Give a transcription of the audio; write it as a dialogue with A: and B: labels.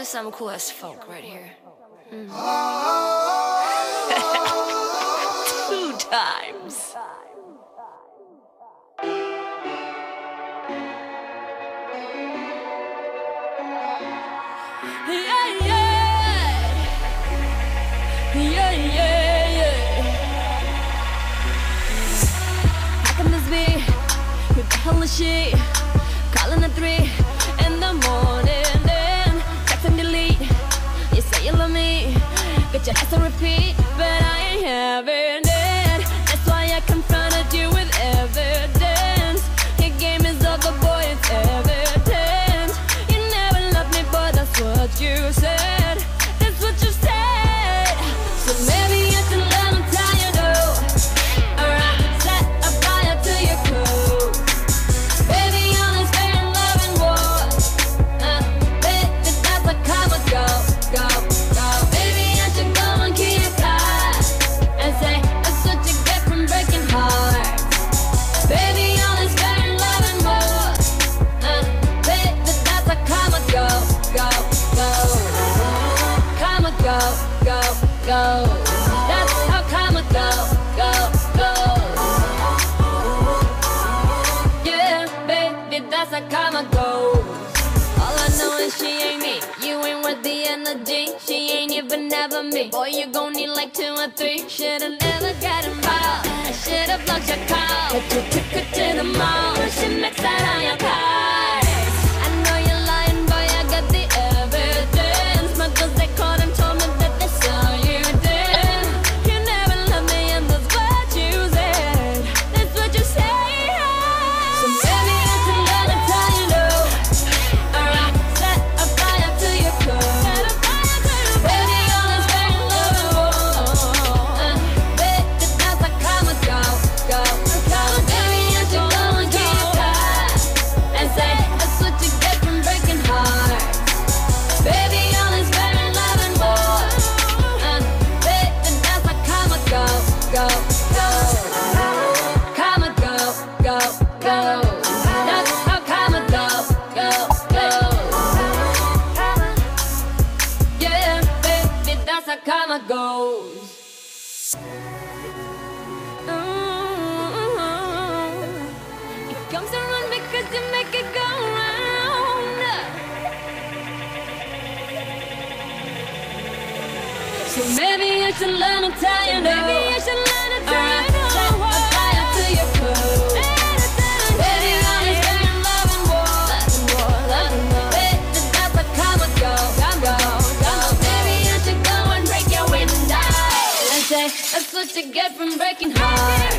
A: is some cool ass folk right here. Mm. Two times. Yeah, yeah. Yeah, yeah, yeah. How can this be? Who the hell is she? Calling three but you ask to repeat, but I ain't having go, go. That's how and go, go, go. Yeah, baby, that's how karma goes. All I know is she ain't me. You ain't worth the energy. She ain't even ever me. Boy, you gon' need like two or three. Should've never got involved. I should've blocked your call. Maybe you should learn to tell you no. Maybe you should learn to tell you no. Set a fire to your clothes. Baby, all this very love and war. Baby, that's how karma goes. Go, go. Maybe you should go and break your window and say that's what you get from breaking hearts.